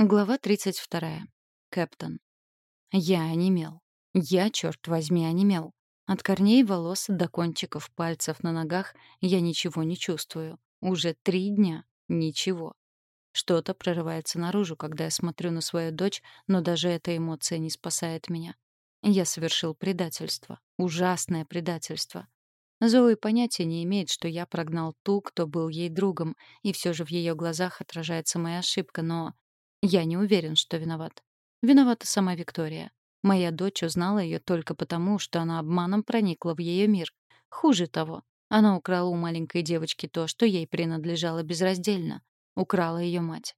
Глава 32. Кэптон. Я онемел. Я, черт возьми, онемел. От корней волос до кончиков пальцев на ногах я ничего не чувствую. Уже три дня. Ничего. Что-то прорывается наружу, когда я смотрю на свою дочь, но даже эта эмоция не спасает меня. Я совершил предательство. Ужасное предательство. Зои понятия не имеет, что я прогнал ту, кто был ей другом, и все же в ее глазах отражается моя ошибка, но я не уверен, что виноват. Виновата сама Виктория. Моя дочь узнала ее только потому, что она обманом проникла в ее мир. Хуже того, она украла у маленькой девочки то, что ей принадлежало безраздельно. Украла ее мать.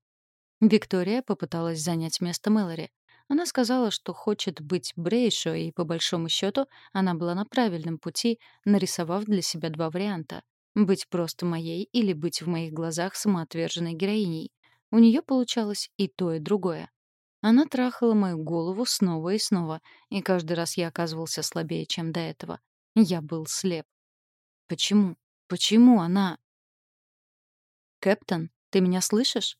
Виктория попыталась занять место Мэлори. Она сказала, что хочет быть Брейшо, и, по большому счету, она была на правильном пути, нарисовав для себя два варианта — быть просто моей или быть в моих глазах самоотверженной героиней. У нее получалось и то, и другое. Она трахала мою голову снова и снова, и каждый раз я оказывался слабее, чем до этого. Я был слеп. Почему? Почему она... «Кэптон, ты меня слышишь?»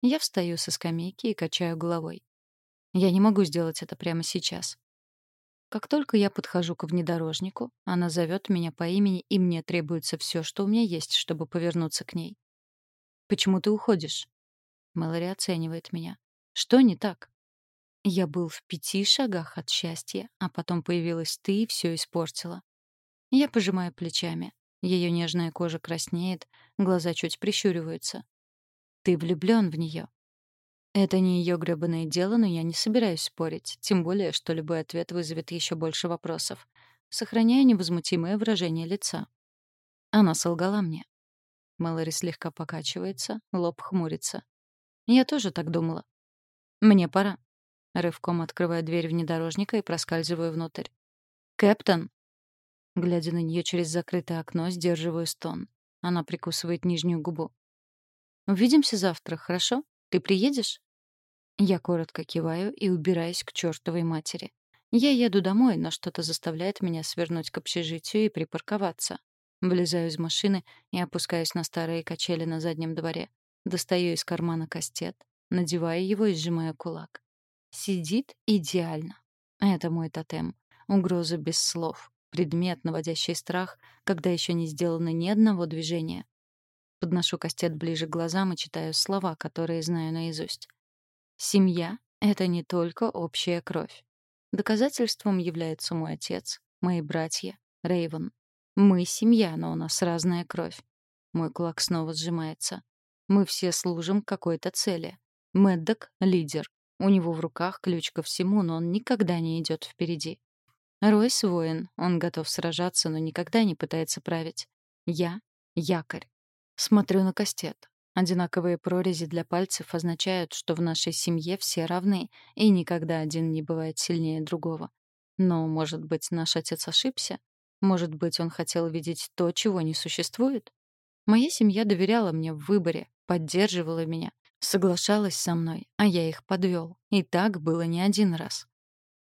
Я встаю со скамейки и качаю головой. Я не могу сделать это прямо сейчас. Как только я подхожу к внедорожнику, она зовет меня по имени, и мне требуется все, что у меня есть, чтобы повернуться к ней. «Почему ты уходишь?» Мэлори оценивает меня. Что не так? Я был в пяти шагах от счастья, а потом появилась ты и все испортила. Я пожимаю плечами. Ее нежная кожа краснеет, глаза чуть прищуриваются. Ты влюблен в нее. Это не ее гребаное дело, но я не собираюсь спорить, тем более, что любой ответ вызовет еще больше вопросов. Сохраняя невозмутимое выражение лица. Она солгала мне. Мэлори слегка покачивается, лоб хмурится. Я тоже так думала. Мне пора. Рывком открываю дверь внедорожника и проскальзываю внутрь. «Кэптон!» Глядя на нее через закрытое окно, сдерживаю стон. Она прикусывает нижнюю губу. «Увидимся завтра, хорошо? Ты приедешь?» Я коротко киваю и убираюсь к чертовой матери. Я еду домой, но что-то заставляет меня свернуть к общежитию и припарковаться. Влезаю из машины и опускаюсь на старые качели на заднем дворе. Достаю из кармана кастет, надеваю его и сжимаю кулак. Сидит идеально. Это мой тотем. Угроза без слов. Предмет, наводящий страх, когда еще не сделано ни одного движения. Подношу кастет ближе к глазам и читаю слова, которые знаю наизусть. Семья — это не только общая кровь. Доказательством является мой отец, мои братья, Рейвен. Мы — семья, но у нас разная кровь. Мой кулак снова сжимается. Мы все служим какой-то цели. Мэддок — лидер. У него в руках ключ ко всему, но он никогда не идет впереди. Ройс — воин. Он готов сражаться, но никогда не пытается править. Я — якорь. Смотрю на кастет. Одинаковые прорези для пальцев означают, что в нашей семье все равны, и никогда один не бывает сильнее другого. Но, может быть, наш отец ошибся? Может быть, он хотел видеть то, чего не существует? Моя семья доверяла мне в выборе, поддерживала меня, соглашалась со мной, а я их подвел. И так было не один раз.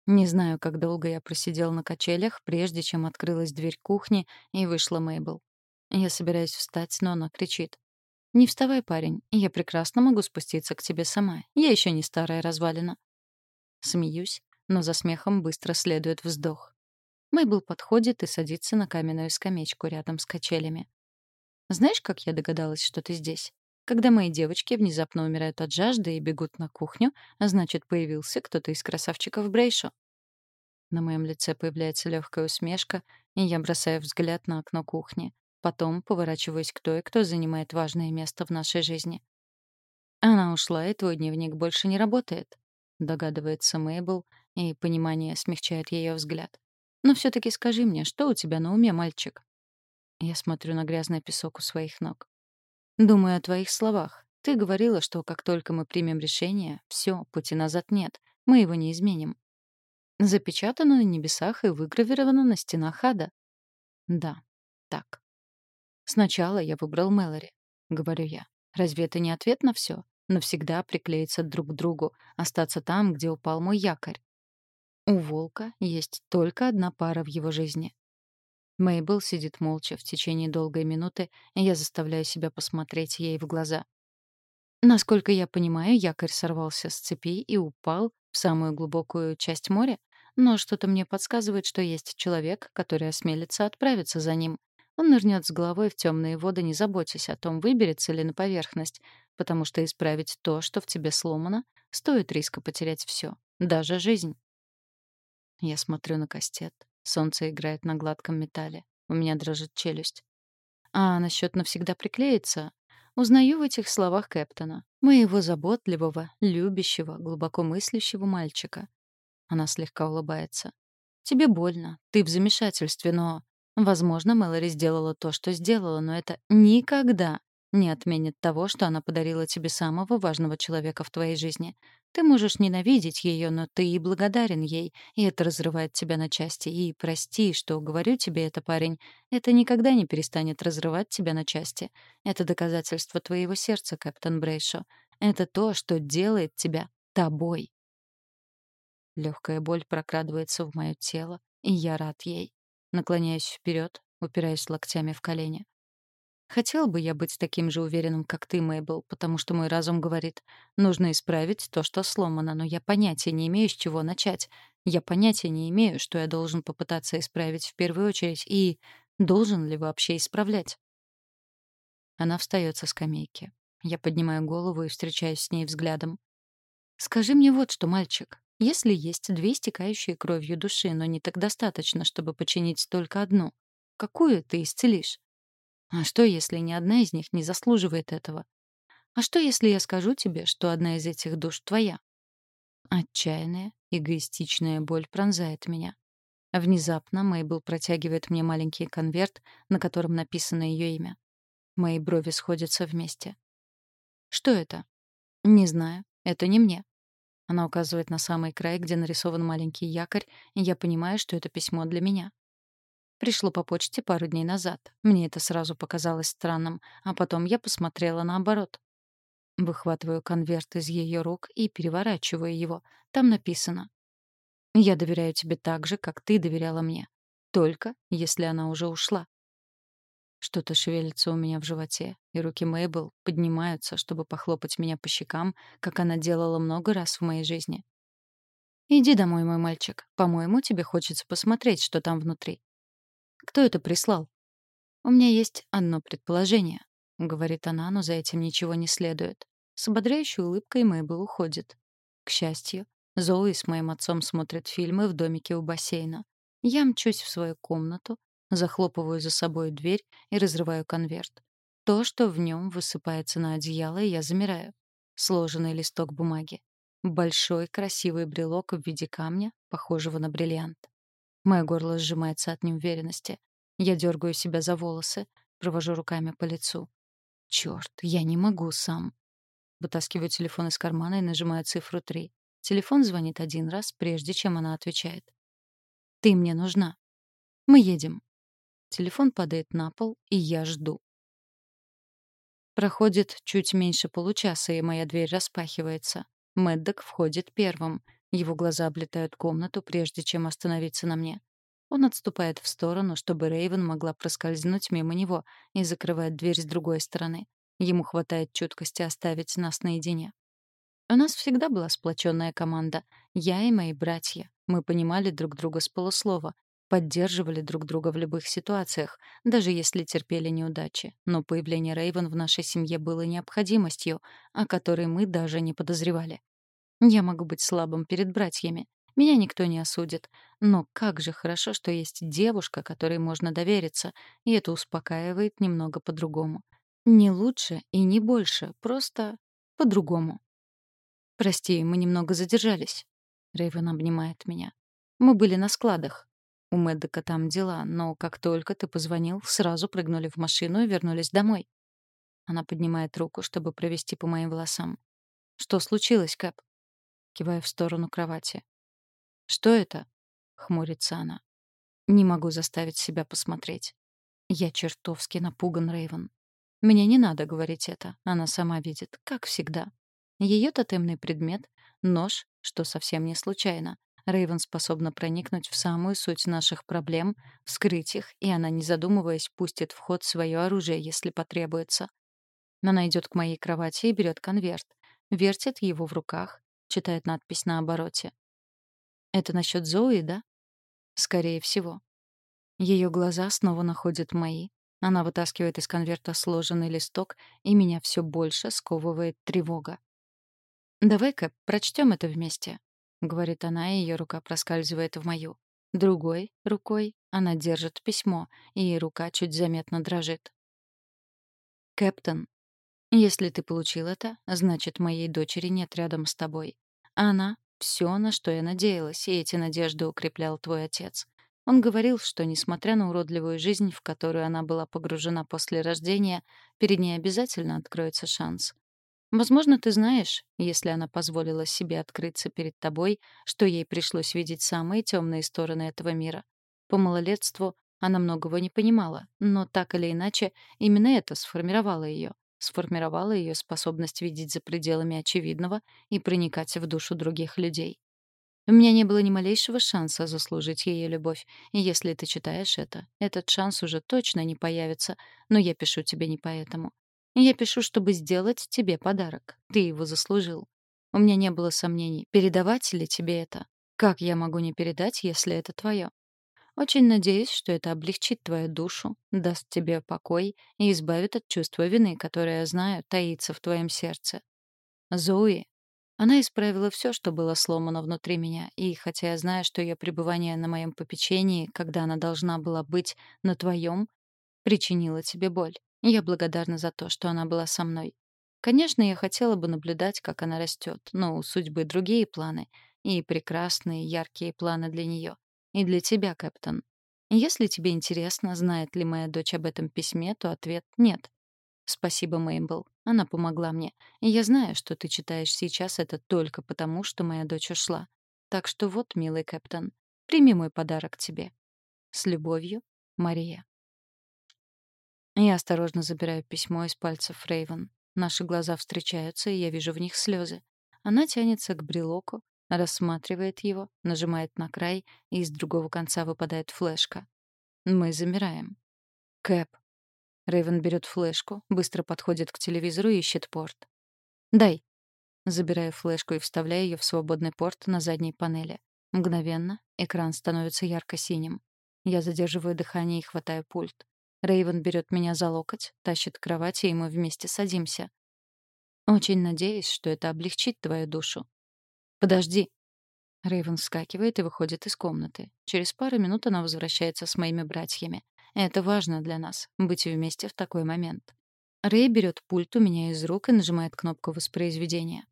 Не знаю, как долго я просидел на качелях, прежде чем открылась дверь кухни и вышла Мейбл. Я собираюсь встать, но она кричит. «Не вставай, парень, я прекрасно могу спуститься к тебе сама. Я еще не старая развалина». Смеюсь, но за смехом быстро следует вздох. Мейбл подходит и садится на каменную скамеечку рядом с качелями. «Знаешь, как я догадалась, что ты здесь? Когда мои девочки внезапно умирают от жажды и бегут на кухню, а значит, появился кто-то из красавчиков Брейшо. На моем лице появляется легкая усмешка, и я бросаю взгляд на окно кухни. Потом поворачиваюсь к той, кто занимает важное место в нашей жизни. Она ушла, и твой дневник больше не работает, догадывается Мейбл, и понимание смягчает ее взгляд. Но все таки скажи мне, что у тебя на уме, мальчик? Я смотрю на грязный песок у своих ног. Думаю о твоих словах. Ты говорила, что как только мы примем решение, все, пути назад нет. Мы его не изменим. Запечатано на небесах и выгравировано на стенах ада. Да, так. Сначала я выбрал Мэлори, говорю я. Разве это не ответ на все? Навсегда приклеиться друг к другу, остаться там, где упал мой якорь. У волка есть только одна пара в его жизни Мейбл сидит молча в течение долгой минуты, и я заставляю себя посмотреть ей в глаза. Насколько я понимаю, якорь сорвался с цепи и упал в самую глубокую часть моря, но что-то мне подсказывает, что есть человек, который осмелится отправиться за ним. Он нырнет с головой в темные воды, не заботясь о том, выберется ли на поверхность, потому что исправить то, что в тебе сломано, стоит риска потерять все, даже жизнь. Я смотрю на кастет. Солнце играет на гладком металле. У меня дрожит челюсть. А насчет навсегда приклеиться? Узнаю в этих словах Кэптона, моего заботливого, любящего, глубоко мыслящего мальчика. Она слегка улыбается. «Тебе больно, ты в замешательстве, но...» Возможно, Мэлори сделала то, что сделала, но это никогда не отменит того, что она подарила тебе самого важного человека в твоей жизни. Ты можешь ненавидеть ее, но ты и благодарен ей, и это разрывает тебя на части. И прости, что говорю тебе это, парень, это никогда не перестанет разрывать тебя на части. Это доказательство твоего сердца, капитан Брейшо. Это то, что делает тебя тобой. Легкая боль прокрадывается в мое тело, и я рад ей. Наклоняюсь вперед, упираясь локтями в колени. Хотел бы я быть таким же уверенным, как ты, Мейбл, потому что мой разум говорит, нужно исправить то, что сломано, но я понятия не имею, с чего начать. Я понятия не имею, что я должен попытаться исправить в первую очередь и должен ли вообще исправлять. Она встает со скамейки. Я поднимаю голову и встречаюсь с ней взглядом. «Скажи мне вот что, мальчик. Если есть две стекающие кровью души, но не так достаточно, чтобы починить только одну, какую ты исцелишь?» А что, если ни одна из них не заслуживает этого? А что, если я скажу тебе, что одна из этих душ твоя? Отчаянная, эгоистичная боль пронзает меня. Внезапно Мейбл протягивает мне маленький конверт, на котором написано ее имя. Мои брови сходятся вместе. Что это? Не знаю. Это не мне. Она указывает на самый край, где нарисован маленький якорь, и я понимаю, что это письмо для меня. Пришло по почте пару дней назад. Мне это сразу показалось странным, а потом я посмотрела наоборот. Выхватываю конверт из ее рук и переворачиваю его. Там написано: "Я доверяю тебе так же, как ты доверяла мне, только если она уже ушла". Что-то шевелится у меня в животе, и руки Мейбл поднимаются, чтобы похлопать меня по щекам, как она делала много раз в моей жизни. «Иди домой, мой мальчик. По-моему, тебе хочется посмотреть, что там внутри. Кто это прислал? У меня есть одно предположение, говорит она, но за этим ничего не следует. С ободряющей улыбкой Мэйбл уходит. К счастью, Зоуи с моим отцом смотрят фильмы в домике у бассейна. Я мчусь в свою комнату, захлопываю за собой дверь и разрываю конверт. То, что в нем высыпается на одеяло, я замираю. Сложенный листок бумаги. Большой красивый брелок в виде камня, похожего на бриллиант. Мое горло сжимается от неуверенности. Я дергаю себя за волосы, провожу руками по лицу. Черт, я не могу сам. Вытаскиваю телефон из кармана и нажимаю цифру 3. Телефон звонит один раз, прежде чем она отвечает. «Ты мне нужна. Мы едем». Телефон падает на пол, и я жду. Проходит чуть меньше получаса, и моя дверь распахивается. Мэддок входит первым. Его глаза облетают комнату, прежде чем остановиться на мне. Он отступает в сторону, чтобы Рейвен могла проскользнуть мимо него и закрывает дверь с другой стороны. Ему хватает чуткости оставить нас наедине. У нас всегда была сплоченная команда. Я и мои братья. Мы понимали друг друга с полуслова, поддерживали друг друга в любых ситуациях, даже если терпели неудачи. Но появление Рейвен в нашей семье было необходимостью, о которой мы даже не подозревали. Я могу быть слабым перед братьями. Меня никто не осудит. Но как же хорошо, что есть девушка, которой можно довериться, и это успокаивает немного по-другому. Не лучше и не больше, просто по-другому. «Прости, мы немного задержались». Рэйвен обнимает меня. «Мы были на складах. У Мэддока там дела, но как только ты позвонил, сразу прыгнули в машину и вернулись домой». Она поднимает руку, чтобы провести по моим волосам. «Что случилось, Кэп?» Кивая в сторону кровати. «Что это?» — хмурится она. Не могу заставить себя посмотреть. Я чертовски напуган, Рейвен. Мне не надо говорить это, она сама видит, как всегда. Ее тотемный предмет — нож, что совсем не случайно. Рейвен способна проникнуть в самую суть наших проблем, вскрыть их, и она, не задумываясь, пустит в ход свое оружие, если потребуется. Она идет к моей кровати и берет конверт. Вертит его в руках, читает надпись на обороте. «Это насчет Зои, да?» «Скорее всего». Ее глаза снова находят мои. Она вытаскивает из конверта сложенный листок, и меня все больше сковывает тревога. «Давай-ка прочтем это вместе», — говорит она, и ее рука проскальзывает в мою. Другой рукой она держит письмо, и рука чуть заметно дрожит. «Кэптон, если ты получил это, значит, моей дочери нет рядом с тобой. Она — все, на что я надеялась, и эти надежды укреплял твой отец. Он говорил, что, несмотря на уродливую жизнь, в которую она была погружена после рождения, перед ней обязательно откроется шанс. Возможно, ты знаешь, если она позволила себе открыться перед тобой, что ей пришлось видеть самые темные стороны этого мира. По малолетству она многого не понимала, но так или иначе именно это сформировало ее, сформировало ее способность видеть за пределами очевидного и проникать в душу других людей. У меня не было ни малейшего шанса заслужить ее любовь, и если ты читаешь это, этот шанс уже точно не появится, но я пишу тебе не поэтому. Я пишу, чтобы сделать тебе подарок. Ты его заслужил. У меня не было сомнений, передавать ли тебе это. Как я могу не передать, если это твое? Очень надеюсь, что это облегчит твою душу, даст тебе покой и избавит от чувства вины, которое, знаю, таится в твоем сердце. Зои. Она исправила все, что было сломано внутри меня, и хотя я знаю, что ее пребывание на моем попечении, когда она должна была быть на твоем, причинило тебе боль. Я благодарна за то, что она была со мной. Конечно, я хотела бы наблюдать, как она растет, но у судьбы другие планы, и прекрасные, яркие планы для нее. И для тебя, Кэптон. Если тебе интересно, знает ли моя дочь об этом письме, то ответ — нет. Спасибо, Мейбл. Она помогла мне. И я знаю, что ты читаешь сейчас это только потому, что моя дочь ушла. Так что вот, милый Кэптон, прими мой подарок тебе. С любовью, Мария. Я осторожно забираю письмо из пальцев Рейвен. Наши глаза встречаются, и я вижу в них слезы. Она тянется к брелоку, рассматривает его, нажимает на край, и из другого конца выпадает флешка. Мы замираем. Кэп. Рейвен берет флешку, быстро подходит к телевизору и ищет порт. «Дай». Забираю флешку и вставляю ее в свободный порт на задней панели. Мгновенно экран становится ярко-синим. Я задерживаю дыхание и хватаю пульт. Рейвен берет меня за локоть, тащит к кровати, и мы вместе садимся. Очень надеюсь, что это облегчит твою душу. Подожди. Рейвен вскакивает и выходит из комнаты. Через пару минут она возвращается с моими братьями. Это важно для нас — быть вместе в такой момент. Рэй берет пульт у меня из рук и нажимает кнопку воспроизведения.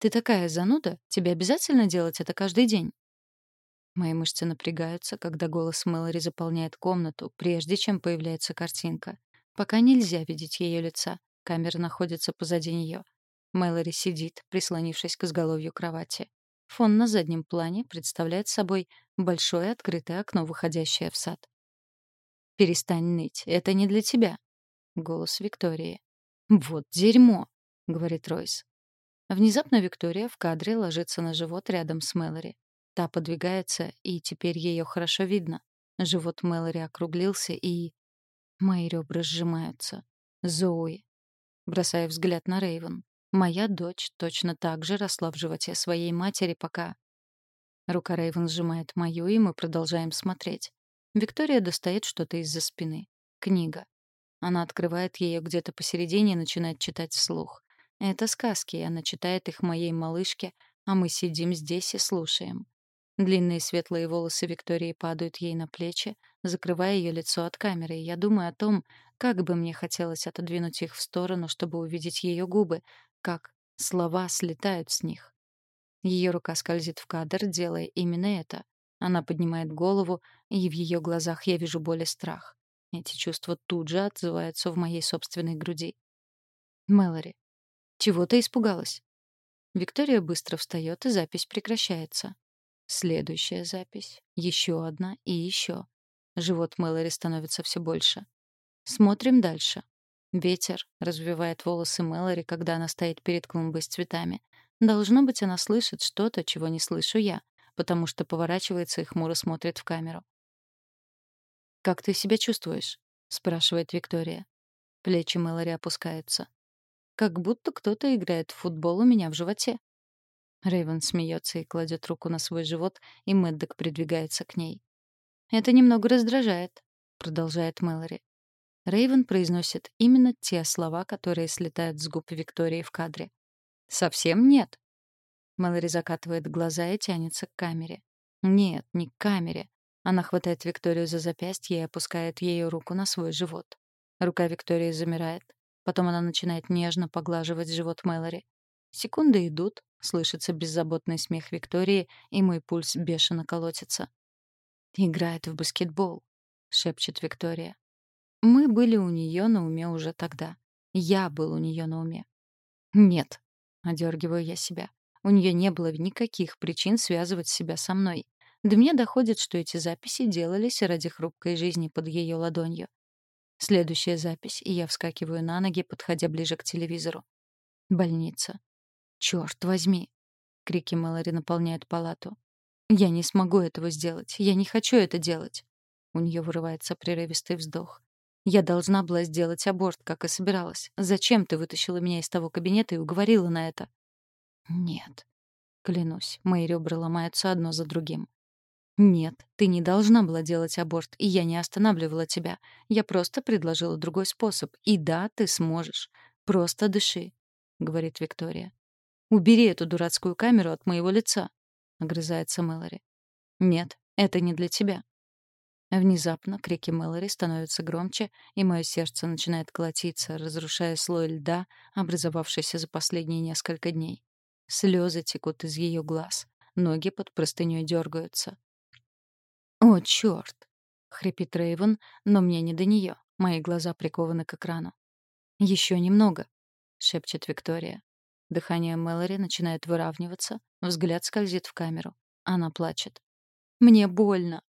«Ты такая зануда? Тебе обязательно делать это каждый день?» Мои мышцы напрягаются, когда голос Мэлори заполняет комнату, прежде чем появляется картинка. Пока нельзя видеть ее лица. Камера находится позади нее. Мэлори сидит, прислонившись к изголовью кровати. Фон на заднем плане представляет собой большое открытое окно, выходящее в сад. «Перестань ныть, это не для тебя», — голос Виктории. «Вот дерьмо», — говорит Ройс. Внезапно Виктория в кадре ложится на живот рядом с Мэлори. Та подвигается, и теперь ее хорошо видно. Живот Мэлори округлился, и... Мои ребра сжимаются. Зои. Бросаю взгляд на Рейвен. Моя дочь точно так же росла в животе своей матери, пока... Рука Рейвен сжимает мою, и мы продолжаем смотреть. Виктория достает что-то из-за спины. Книга. Она открывает ее где-то посередине и начинает читать вслух. Это сказки, и она читает их моей малышке, а мы сидим здесь и слушаем. Длинные светлые волосы Виктории падают ей на плечи, закрывая ее лицо от камеры, и я думаю о том, как бы мне хотелось отодвинуть их в сторону, чтобы увидеть ее губы, как слова слетают с них. Ее рука скользит в кадр, делая именно это. Она поднимает голову, и в ее глазах я вижу боль и страх. Эти чувства тут же отзываются в моей собственной груди. Мэлори, чего ты испугалась? Виктория быстро встает, и запись прекращается. Следующая запись. Еще одна и еще. Живот Мэлори становится все больше. Смотрим дальше. Ветер развивает волосы Мэлори, когда она стоит перед клумбой с цветами. Должно быть, она слышит что-то, чего не слышу я, потому что поворачивается и хмуро смотрит в камеру. «Как ты себя чувствуешь?» — спрашивает Виктория. Плечи Мэлори опускаются. Как будто кто-то играет в футбол у меня в животе. Рэйвен смеется и кладет руку на свой живот, и Мэддок придвигается к ней. «Это немного раздражает», — продолжает Мэлори. Рэйвен произносит именно те слова, которые слетают с губ Виктории в кадре. «Совсем нет». Мэлори закатывает глаза и тянется к камере. Нет, не к камере. Она хватает Викторию за запястье и опускает ее руку на свой живот. Рука Виктории замирает. Потом она начинает нежно поглаживать живот Мэлори. Секунды идут, слышится беззаботный смех Виктории, и мой пульс бешено колотится. «Играет в баскетбол», — шепчет Виктория. Мы были у нее на уме уже тогда. Я был у нее на уме. «Нет», — одергиваю я себя. У нее не было никаких причин связывать себя со мной. До меня доходит, что эти записи делались ради хрупкой жизни под ее ладонью. Следующая запись, и я вскакиваю на ноги, подходя ближе к телевизору. Больница. Черт возьми. Крики Мэлори наполняют палату. Я не смогу этого сделать. Я не хочу это делать. У нее вырывается прерывистый вздох. Я должна была сделать аборт, как и собиралась. Зачем ты вытащила меня из того кабинета и уговорила на это? Нет. Клянусь, мои ребра ломаются одно за другим. Нет, ты не должна была делать аборт, и я не останавливала тебя. Я просто предложила другой способ. И да, ты сможешь. Просто дыши, говорит Виктория. Убери эту дурацкую камеру от моего лица, огрызается Мэлори. Нет, это не для тебя. Внезапно крики Мэлори становятся громче, и мое сердце начинает колотиться, разрушая слой льда, образовавшийся за последние несколько дней. Слезы текут из ее глаз, ноги под простыней дергаются. «О, черт!» — хрипит Рейвен, но мне не до нее. Мои глаза прикованы к экрану. Еще немного», — шепчет Виктория. Дыхание Мэлори начинает выравниваться, взгляд скользит в камеру. Она плачет. «Мне больно!»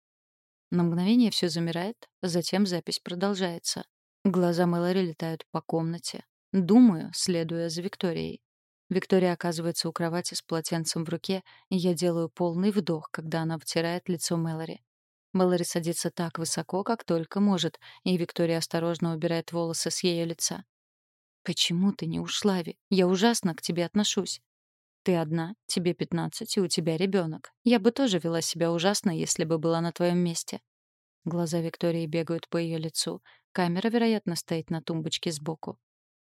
На мгновение все замирает, затем запись продолжается. Глаза Мэлори летают по комнате. Думаю, следуя за Викторией. Виктория оказывается у кровати с полотенцем в руке, и я делаю полный вдох, когда она втирает лицо Мэлори. Мэлори садится так высоко, как только может, и Виктория осторожно убирает волосы с ее лица. «Почему ты не ушла, Ви? Я ужасно к тебе отношусь. Ты одна, тебе пятнадцать, и у тебя ребенок. Я бы тоже вела себя ужасно, если бы была на твоем месте». Глаза Виктории бегают по ее лицу. Камера, вероятно, стоит на тумбочке сбоку.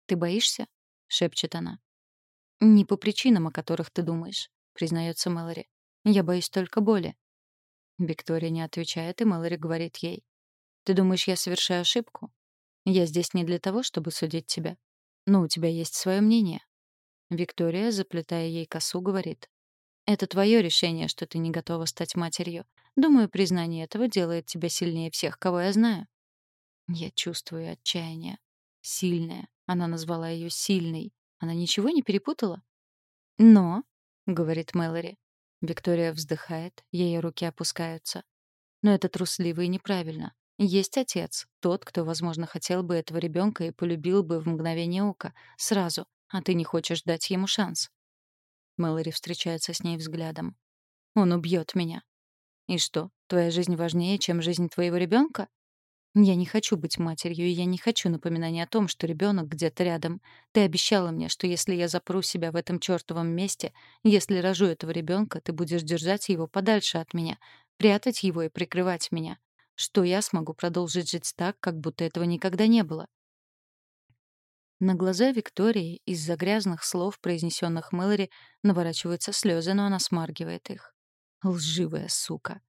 «Ты боишься?» — шепчет она. «Не по причинам, о которых ты думаешь», — признается Мэлори. «Я боюсь только боли». Виктория не отвечает, и Мэлори говорит ей. «Ты думаешь, я совершаю ошибку? Я здесь не для того, чтобы судить тебя. Но у тебя есть свое мнение». Виктория, заплетая ей косу, говорит. «Это твое решение, что ты не готова стать матерью. Думаю, признание этого делает тебя сильнее всех, кого я знаю». Я чувствую отчаяние. Сильное. Она назвала ее сильной. Она ничего не перепутала? «Но», — говорит Мэлори. Виктория вздыхает, ее руки опускаются. Но это трусливо и неправильно. Есть отец, тот, кто, возможно, хотел бы этого ребенка и полюбил бы в мгновение ока, сразу, а ты не хочешь дать ему шанс. Мэлори встречается с ней взглядом. Он убьет меня. И что, твоя жизнь важнее, чем жизнь твоего ребенка? Я не хочу быть матерью, и я не хочу напоминания о том, что ребенок где-то рядом. Ты обещала мне, что если я запру себя в этом чертовом месте, если рожу этого ребенка, ты будешь держать его подальше от меня, прятать его и прикрывать меня. Что я смогу продолжить жить так, как будто этого никогда не было. На глаза Виктории из-за грязных слов, произнесенных Мэлори, наворачиваются слезы, но она смаргивает их. Лживая сука.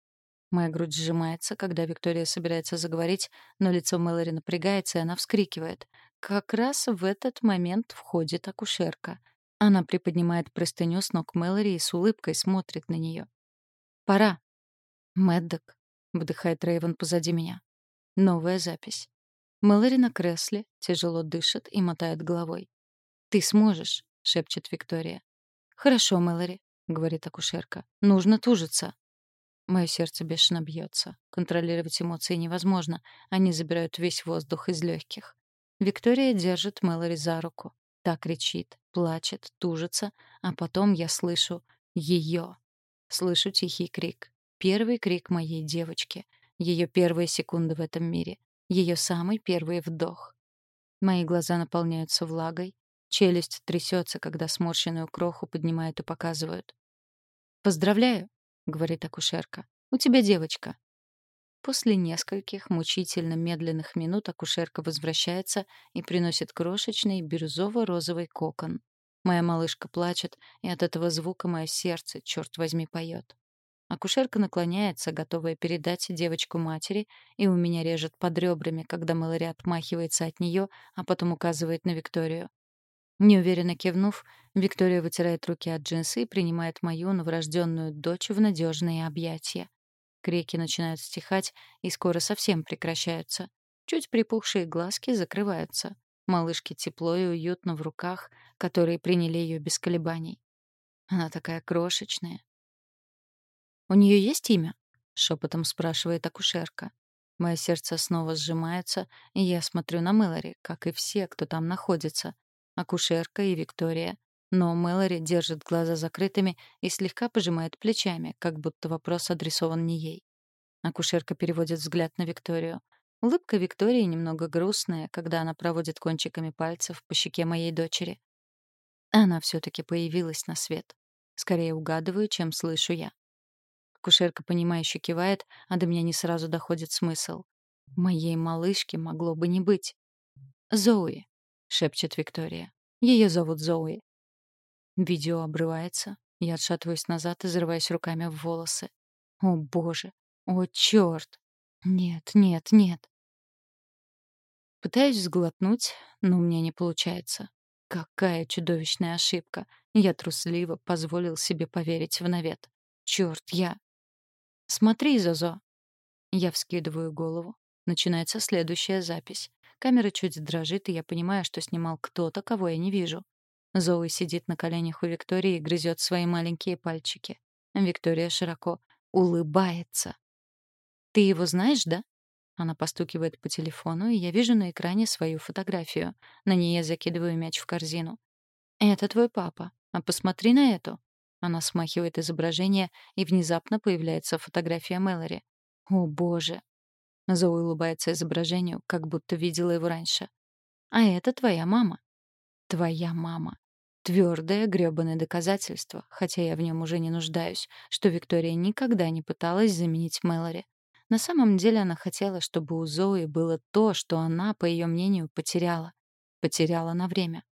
Моя грудь сжимается, когда Виктория собирается заговорить, но лицо Мэлори напрягается, и она вскрикивает. Как раз в этот момент входит акушерка. Она приподнимает простыню с ног Мэлори и с улыбкой смотрит на нее. «Пора». «Мэддок», — вдыхает Рэйвен позади меня. Новая запись. Мэлори на кресле, тяжело дышит и мотает головой. «Ты сможешь», — шепчет Виктория. «Хорошо, Мэлори», — говорит акушерка. «Нужно тужиться». Мое сердце бешено бьется. Контролировать эмоции невозможно. Они забирают весь воздух из легких. Виктория держит Мэлори за руку. Так кричит, плачет, тужится, а потом я слышу ее. Слышу тихий крик. Первый крик моей девочки. Ее первые секунды в этом мире. Ее самый первый вдох. Мои глаза наполняются влагой, челюсть трясется, когда сморщенную кроху поднимают и показывают. «Поздравляю», — говорит акушерка. «У тебя девочка». После нескольких мучительно медленных минут акушерка возвращается и приносит крошечный бирюзово-розовый кокон. Моя малышка плачет, и от этого звука мое сердце, черт возьми, поет. Акушерка наклоняется, готовая передать девочку матери, и у меня режет под ребрами, когда Мэлори отмахивается от нее, а потом указывает на Викторию. Неуверенно кивнув, Виктория вытирает руки от джинсы и принимает мою новорожденную дочь в надежные объятия. Крики начинают стихать и скоро совсем прекращаются. Чуть припухшие глазки закрываются. Малышке тепло и уютно в руках, которые приняли ее без колебаний. Она такая крошечная. «У нее есть имя?» — шепотом спрашивает акушерка. Мое сердце снова сжимается, и я смотрю на Мэлори, как и все, кто там находится. Акушерка и Виктория. Но Мэлори держит глаза закрытыми и слегка пожимает плечами, как будто вопрос адресован не ей. Акушерка переводит взгляд на Викторию. Улыбка Виктории немного грустная, когда она проводит кончиками пальцев по щеке моей дочери. Она все таки появилась на свет. Скорее угадываю, чем слышу я. Акушерка, понимающе кивает, а до меня не сразу доходит смысл. Моей малышки могло бы не быть. «Зоуи», — шепчет Виктория. Ее зовут Зоуи. Видео обрывается. Я отшатываюсь назад и зарываюсь руками в волосы. О, боже! О, чёрт! Нет, нет, нет. Пытаюсь сглотнуть, но у меня не получается. Какая чудовищная ошибка. Я трусливо позволил себе поверить в навет. Чёрт, я... Смотри, Зозо. Я вскидываю голову. Начинается следующая запись. Камера чуть дрожит, и я понимаю, что снимал кто-то, кого я не вижу. Зоуи сидит на коленях у Виктории и грызет свои маленькие пальчики. Виктория широко улыбается. «Ты его знаешь, да?» Она постукивает по телефону, и я вижу на экране свою фотографию. На ней я закидываю мяч в корзину. «Это твой папа. А посмотри на эту». Она смахивает изображение, и внезапно появляется фотография Мэлори. «О, боже!» Зои улыбается изображению, как будто видела его раньше. «А это твоя мама». «Твоя мама». Твердое грёбаное доказательство, хотя я в нем уже не нуждаюсь, что Виктория никогда не пыталась заменить Мэлори. На самом деле она хотела, чтобы у Зои было то, что она, по ее мнению, потеряла. Потеряла на время.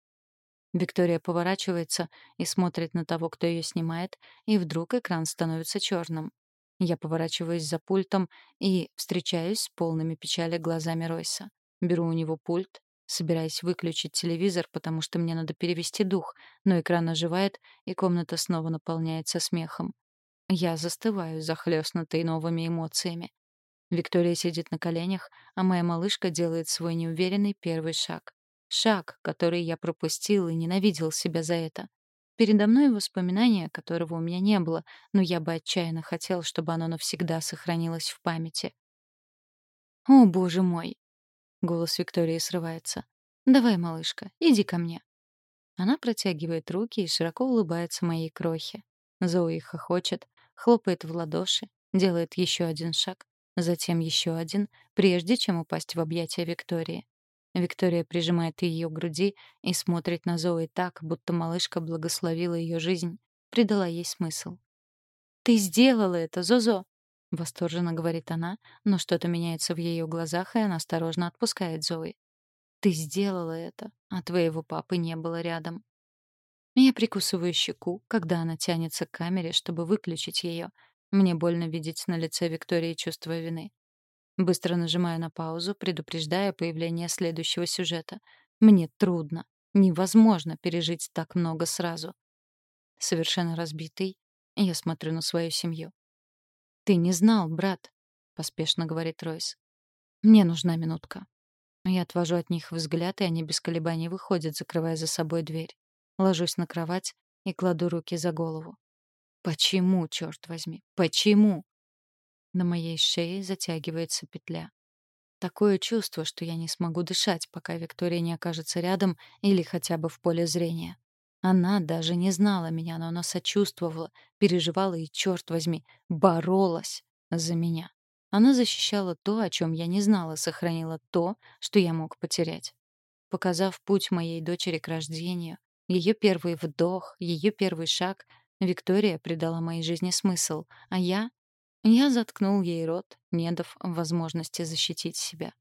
Виктория поворачивается и смотрит на того, кто ее снимает, и вдруг экран становится черным. Я поворачиваюсь за пультом и встречаюсь с полными печали глазами Ройса. Беру у него пульт, собираясь выключить телевизор, потому что мне надо перевести дух, но экран оживает, и комната снова наполняется смехом. Я застываю, захлёстнутой новыми эмоциями. Виктория сидит на коленях, а моя малышка делает свой неуверенный первый шаг. Шаг, который я пропустил и ненавидел себя за это. Передо мной воспоминание, которого у меня не было, но я бы отчаянно хотел, чтобы оно навсегда сохранилось в памяти. «О, боже мой!» Голос Виктории срывается. «Давай, малышка, иди ко мне». Она протягивает руки и широко улыбается моей крохе. Зои хохочет, хлопает в ладоши, делает еще один шаг, затем еще один, прежде чем упасть в объятия Виктории. Виктория прижимает ее к груди и смотрит на Зои так, будто малышка благословила ее жизнь, придала ей смысл. «Ты сделала это, Зозо!» — восторженно говорит она, но что-то меняется в ее глазах, и она осторожно отпускает Зои. «Ты сделала это, а твоего папы не было рядом». Я прикусываю щеку, когда она тянется к камере, чтобы выключить ее. Мне больно видеть на лице Виктории чувство вины. Быстро нажимаю на паузу, предупреждая появление следующего сюжета. Мне трудно, невозможно пережить так много сразу. Совершенно разбитый, я смотрю на свою семью. «Ты не знал, брат», — поспешно говорит Ройс. «Мне нужна минутка». Я отвожу от них взгляд, и они без колебаний выходят, закрывая за собой дверь. Ложусь на кровать и кладу руки за голову. Почему, черт возьми, почему? На моей шее затягивается петля. Такое чувство, что я не смогу дышать, пока Виктория не окажется рядом или хотя бы в поле зрения. Она даже не знала меня, но она сочувствовала, переживала и, черт возьми, боролась за меня. Она защищала то, о чем я не знала, сохранила то, что я мог потерять. Показав путь моей дочери к рождению, ее первый вдох, ее первый шаг, Виктория придала моей жизни смысл, а я... Я заткнул ей рот, не дав возможности защитить себя.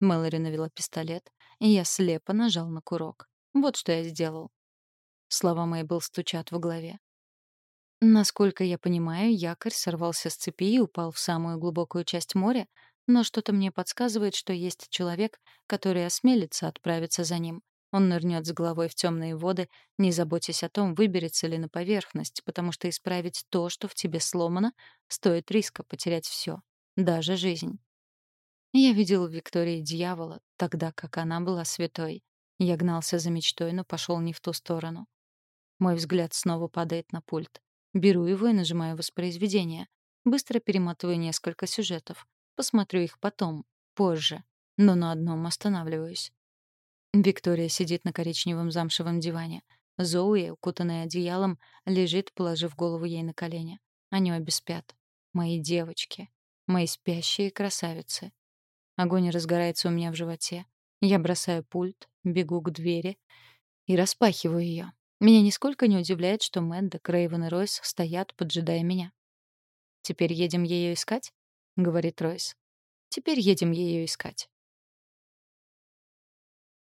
Мэлори навела пистолет, и я слепо нажал на курок. Вот что я сделал. Слова мои был стучат в голове. Насколько я понимаю, якорь сорвался с цепи и упал в самую глубокую часть моря, но что-то мне подсказывает, что есть человек, который осмелится отправиться за ним. Он нырнет с головой в темные воды, не заботясь о том, выберется ли на поверхность, потому что исправить то, что в тебе сломано, стоит риска потерять все, даже жизнь. Я видел в Виктории дьявола, тогда как она была святой. Я гнался за мечтой, но пошел не в ту сторону. Мой взгляд снова падает на пульт. Беру его и нажимаю воспроизведение. Быстро перематываю несколько сюжетов. Посмотрю их потом, позже. Но на одном останавливаюсь. Виктория сидит на коричневом замшевом диване. Зоуи, укутанная одеялом, лежит, положив голову ей на колени. Они обе спят. Мои девочки. Мои спящие красавицы. Огонь разгорается у меня в животе. Я бросаю пульт, бегу к двери и распахиваю ее. Меня нисколько не удивляет, что Мэдда, Крейвен и Ройс стоят, поджидая меня. «Теперь едем ее искать?» — говорит Ройс. «Теперь едем ее искать».